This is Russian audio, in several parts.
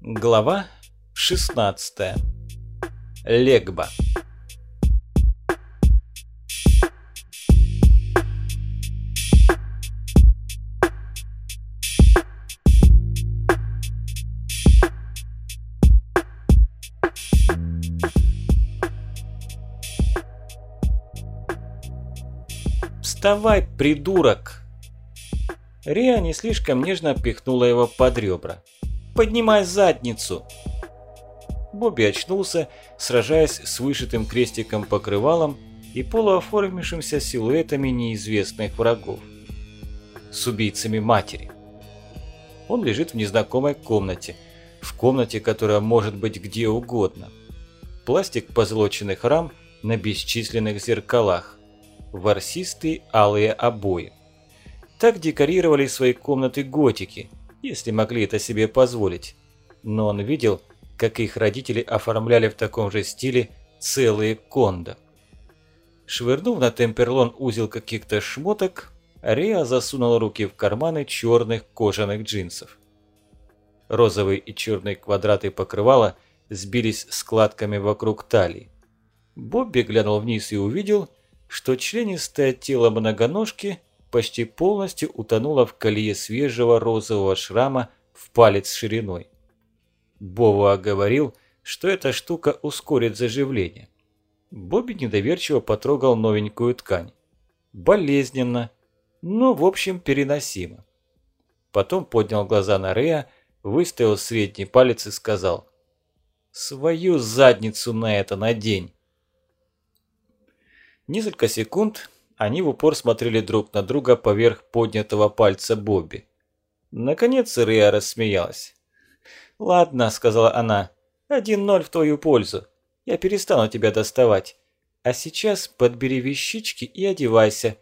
Глава 16. Легба. «Вставай, придурок!» Риа не слишком нежно пихнула его под ребра. «Поднимай задницу!» Бобби очнулся, сражаясь с вышитым крестиком покрывалом и полуоформившимся силуэтами неизвестных врагов. С убийцами матери. Он лежит в незнакомой комнате, в комнате, которая может быть где угодно. Пластик позолоченных рам на бесчисленных зеркалах, ворсистые алые обои. Так декорировали свои комнаты готики, если могли это себе позволить. Но он видел, как их родители оформляли в таком же стиле целые кондо. Швырнув на темперлон узел каких-то шмоток, Риа засунула руки в карманы черных кожаных джинсов. Розовые и черные квадраты покрывала сбились складками вокруг талии. Бобби глянул вниз и увидел, что членистое тело многоножки почти полностью утонула в колее свежего розового шрама в палец шириной. Бова говорил, что эта штука ускорит заживление. Бобби недоверчиво потрогал новенькую ткань. Болезненно, но в общем переносимо. Потом поднял глаза на Рея, выставил средний палец и сказал «Свою задницу на это надень!» Несколько секунд они в упор смотрели друг на друга поверх поднятого пальца Бобби. Наконец Риа рассмеялась. «Ладно», – сказала она, – «один ноль в твою пользу. Я перестану тебя доставать. А сейчас подбери вещички и одевайся.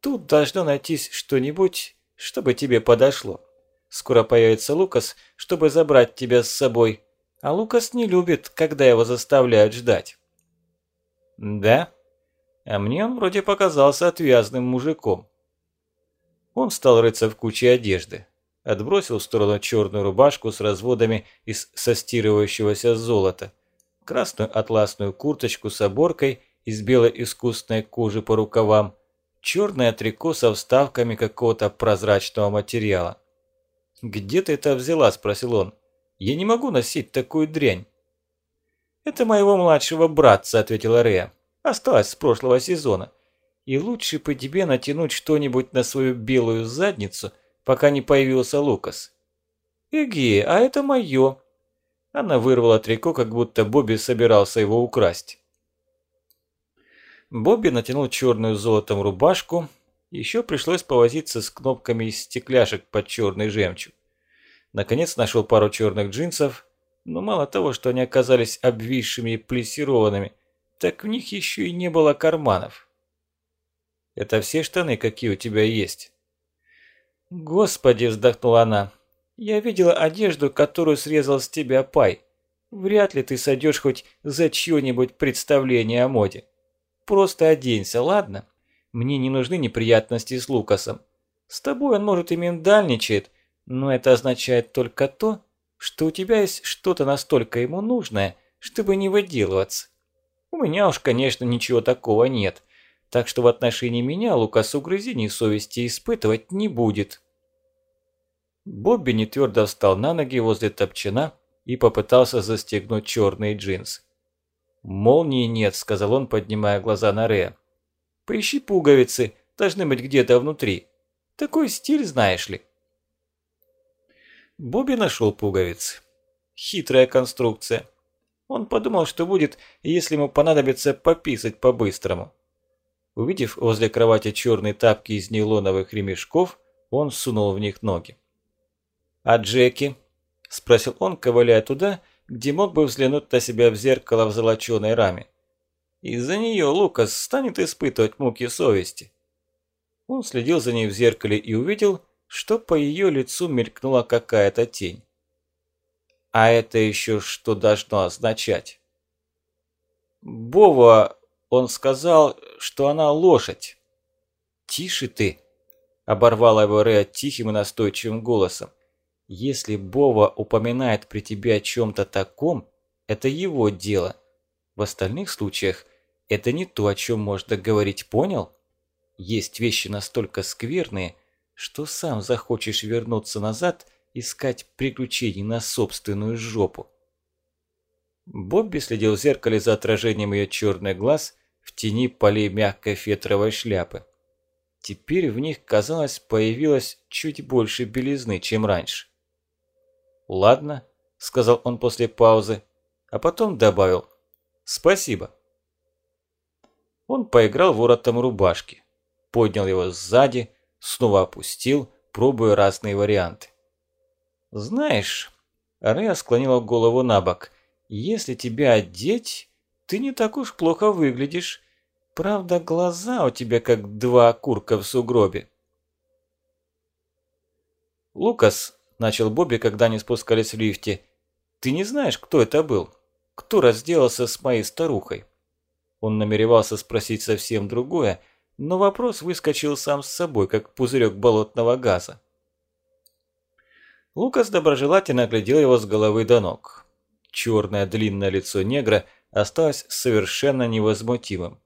Тут должно найтись что-нибудь, чтобы тебе подошло. Скоро появится Лукас, чтобы забрать тебя с собой. А Лукас не любит, когда его заставляют ждать». «Да?» А мне он вроде показался отвязным мужиком. Он стал рыться в куче одежды, отбросил в сторону черную рубашку с разводами из состирывающегося золота, красную атласную курточку с оборкой из белой искусственной кожи по рукавам, черное трико со вставками какого-то прозрачного материала. «Где ты это взяла?» – спросил он. «Я не могу носить такую дрянь». «Это моего младшего братца», – ответила Рея. Осталось с прошлого сезона. И лучше по тебе натянуть что-нибудь на свою белую задницу, пока не появился Лукас. Эге, а это мое. Она вырвала трико, как будто Бобби собирался его украсть. Бобби натянул черную золотом рубашку, еще пришлось повозиться с кнопками из стекляшек под черный жемчуг. Наконец нашел пару черных джинсов, но мало того, что они оказались обвисшими и плессированными, так в них еще и не было карманов. Это все штаны, какие у тебя есть? Господи, вздохнула она. Я видела одежду, которую срезал с тебя Пай. Вряд ли ты сойдешь хоть за чье-нибудь представление о моде. Просто оденься, ладно? Мне не нужны неприятности с Лукасом. С тобой он, может, и миндальничает, но это означает только то, что у тебя есть что-то настолько ему нужное, чтобы не выделываться. У меня уж, конечно, ничего такого нет, так что в отношении меня Лукас угрызений совести испытывать не будет. Бобби не твердо встал на ноги возле топчина и попытался застегнуть черные джинсы. «Молнии нет», – сказал он, поднимая глаза на Рея. «Поищи пуговицы, должны быть где-то внутри. Такой стиль, знаешь ли». Бобби нашел пуговицы. Хитрая конструкция. Он подумал, что будет, если ему понадобится пописать по-быстрому. Увидев возле кровати черные тапки из нейлоновых ремешков, он сунул в них ноги. «А Джеки?» – спросил он, ковыляя туда, где мог бы взглянуть на себя в зеркало в золоченой раме. «Из-за нее Лукас станет испытывать муки совести». Он следил за ней в зеркале и увидел, что по ее лицу мелькнула какая-то тень. А это еще что должно означать? Бова, он сказал, что она лошадь. Тише ты, оборвала его Рея тихим и настойчивым голосом. Если Бова упоминает при тебе о чем-то таком, это его дело. В остальных случаях это не то, о чем можно говорить, понял? Есть вещи настолько скверные, что сам захочешь вернуться назад, искать приключений на собственную жопу. Бобби следил в зеркале за отражением ее черных глаз в тени полей мягкой фетровой шляпы. Теперь в них, казалось, появилось чуть больше белизны, чем раньше. «Ладно», – сказал он после паузы, а потом добавил «Спасибо». Он поиграл воротом рубашки, поднял его сзади, снова опустил, пробуя разные варианты. «Знаешь», – Рея склонила голову на бок, – «если тебя одеть, ты не так уж плохо выглядишь. Правда, глаза у тебя как два окурка в сугробе». «Лукас», – начал Бобби, когда они спускались в лифте, – «ты не знаешь, кто это был? Кто разделался с моей старухой?» Он намеревался спросить совсем другое, но вопрос выскочил сам с собой, как пузырек болотного газа. Лукас доброжелательно глядел его с головы до ног. Черное длинное лицо негра осталось совершенно невозмутимым.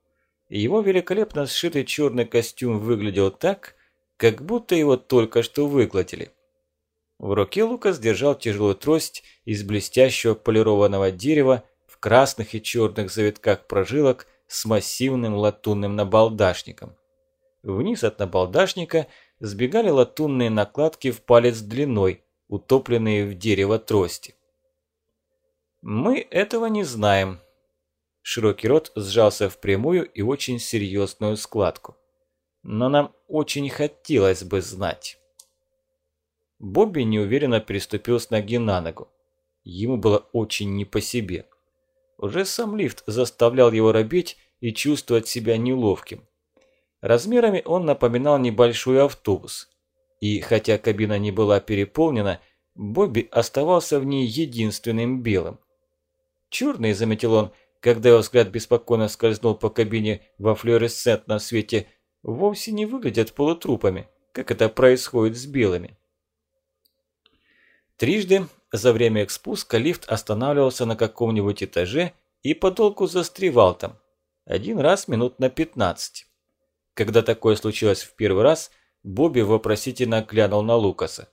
Его великолепно сшитый черный костюм выглядел так, как будто его только что выгладили. В руке Лукас держал тяжелую трость из блестящего полированного дерева в красных и черных завитках прожилок с массивным латунным набалдашником. Вниз от набалдашника сбегали латунные накладки в палец длиной, утопленные в дерево трости. «Мы этого не знаем». Широкий рот сжался в прямую и очень серьезную складку. «Но нам очень хотелось бы знать». Бобби неуверенно переступил с ноги на ногу. Ему было очень не по себе. Уже сам лифт заставлял его робеть и чувствовать себя неловким. Размерами он напоминал небольшой автобус. И хотя кабина не была переполнена, Бобби оставался в ней единственным белым. Черный, заметил он, когда его взгляд беспокойно скользнул по кабине во флуоресцентном свете, вовсе не выглядят полутрупами, как это происходит с белыми. Трижды за время их спуска лифт останавливался на каком-нибудь этаже и подолгу застревал там. Один раз минут на 15. Когда такое случилось в первый раз, Бобби вопросительно глянул на Лукаса.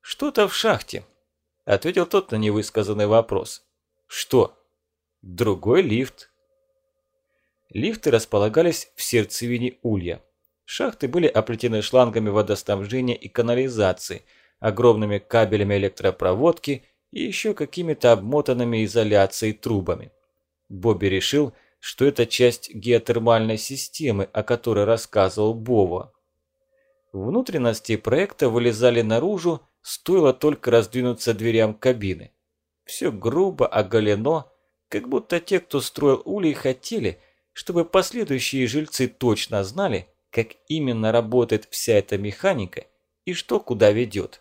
«Что-то в шахте», – ответил тот на невысказанный вопрос. «Что?» «Другой лифт». Лифты располагались в сердцевине улья. Шахты были оплетены шлангами водоснабжения и канализации – огромными кабелями электропроводки и еще какими-то обмотанными изоляцией трубами. Бобби решил, что это часть геотермальной системы, о которой рассказывал Бова. Внутренности проекта вылезали наружу, стоило только раздвинуться дверям кабины. Все грубо, оголено, как будто те, кто строил улей, хотели, чтобы последующие жильцы точно знали, как именно работает вся эта механика и что куда ведет.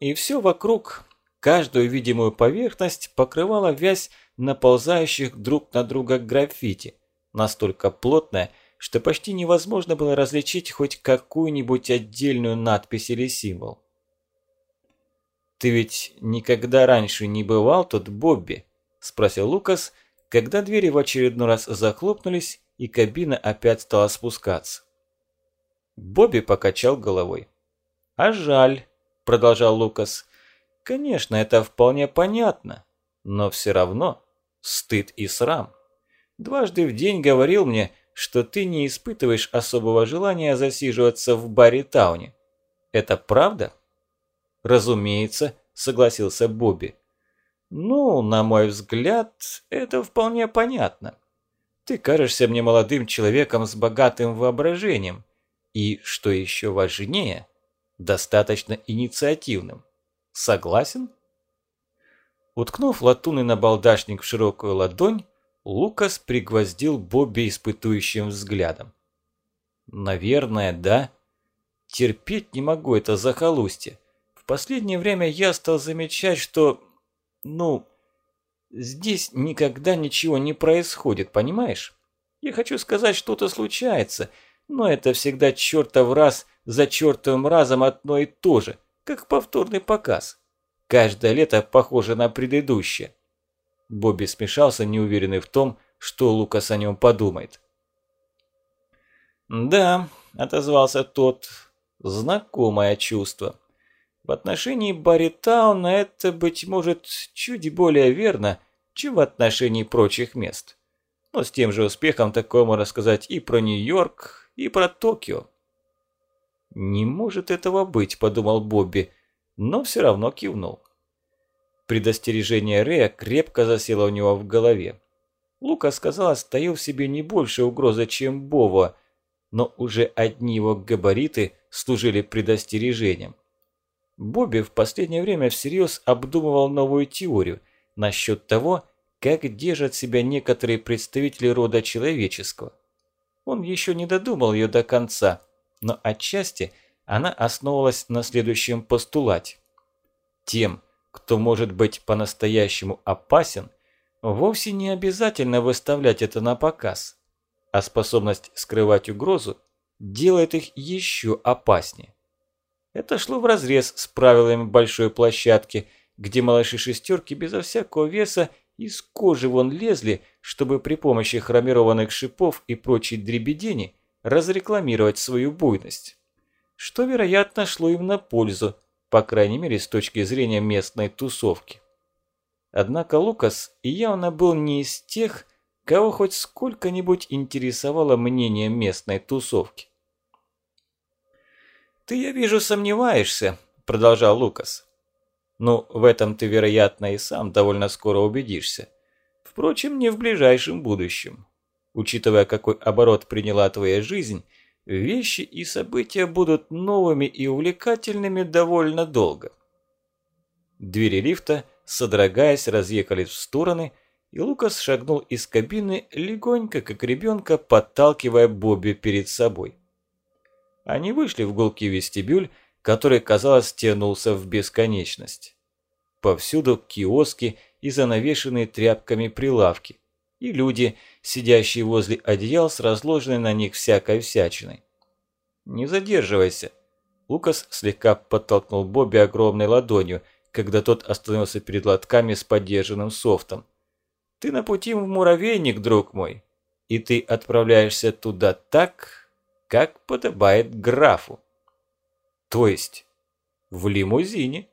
И все вокруг, каждую видимую поверхность покрывала вязь наползающих друг на друга граффити, настолько плотная, что почти невозможно было различить хоть какую-нибудь отдельную надпись или символ. «Ты ведь никогда раньше не бывал тут, Бобби?» – спросил Лукас, когда двери в очередной раз захлопнулись и кабина опять стала спускаться. Бобби покачал головой. «А жаль», продолжал Лукас. Конечно, это вполне понятно, но все равно стыд и срам. Дважды в день говорил мне, что ты не испытываешь особого желания засиживаться в баре Тауне. Это правда? Разумеется, согласился Бобби. Ну, на мой взгляд, это вполне понятно. Ты кажешься мне молодым человеком с богатым воображением. И, что еще важнее, достаточно инициативным. Согласен? Уткнув латунный набалдашник в широкую ладонь, Лукас пригвоздил Бобби испытующим взглядом. «Наверное, да. Терпеть не могу это захолустье. В последнее время я стал замечать, что... Ну, здесь никогда ничего не происходит, понимаешь? Я хочу сказать, что-то случается, но это всегда чертов раз за чертовым разом одно и то же, как повторный показ. Каждое лето похоже на предыдущее. Бобби смешался, неуверенный в том, что Лукас о нем подумает. «Да», – отозвался тот, – «знакомое чувство. В отношении Баритауна это, быть может, чуть более верно, чем в отношении прочих мест. Но с тем же успехом такое можно сказать и про Нью-Йорк, и про Токио». «Не может этого быть», – подумал Бобби, но все равно кивнул. Предостережение Рея крепко засело у него в голове. Лукас, казалось, стоял в себе не больше угрозы, чем Бова, но уже одни его габариты служили предостережением. Бобби в последнее время всерьез обдумывал новую теорию насчет того, как держат себя некоторые представители рода человеческого. Он еще не додумал ее до конца, но отчасти она основывалась на следующем постулате. Тем, кто может быть по-настоящему опасен, вовсе не обязательно выставлять это на показ, а способность скрывать угрозу делает их еще опаснее. Это шло вразрез с правилами большой площадки, где малыши шестерки безо всякого веса из кожи вон лезли, чтобы при помощи хромированных шипов и прочей дребедени разрекламировать свою буйность. Что, вероятно, шло им на пользу, по крайней мере с точки зрения местной тусовки. Однако Лукас явно был не из тех, кого хоть сколько-нибудь интересовало мнение местной тусовки. «Ты, я вижу, сомневаешься», – продолжал Лукас. «Ну, в этом ты, вероятно, и сам довольно скоро убедишься. Впрочем, не в ближайшем будущем. Учитывая, какой оборот приняла твоя жизнь – вещи и события будут новыми и увлекательными довольно долго. Двери лифта, содрогаясь, разъехались в стороны, и Лукас шагнул из кабины, легонько, как ребенка, подталкивая Бобби перед собой. Они вышли в гулкий вестибюль, который, казалось, тянулся в бесконечность. Повсюду киоски и занавешенные тряпками прилавки, и люди, сидящие возле одеял с разложенной на них всякой всячиной. «Не задерживайся!» Лукас слегка подтолкнул Бобби огромной ладонью, когда тот остановился перед лотками с поддержанным софтом. «Ты на пути в муравейник, друг мой, и ты отправляешься туда так, как подобает графу». «То есть в лимузине?»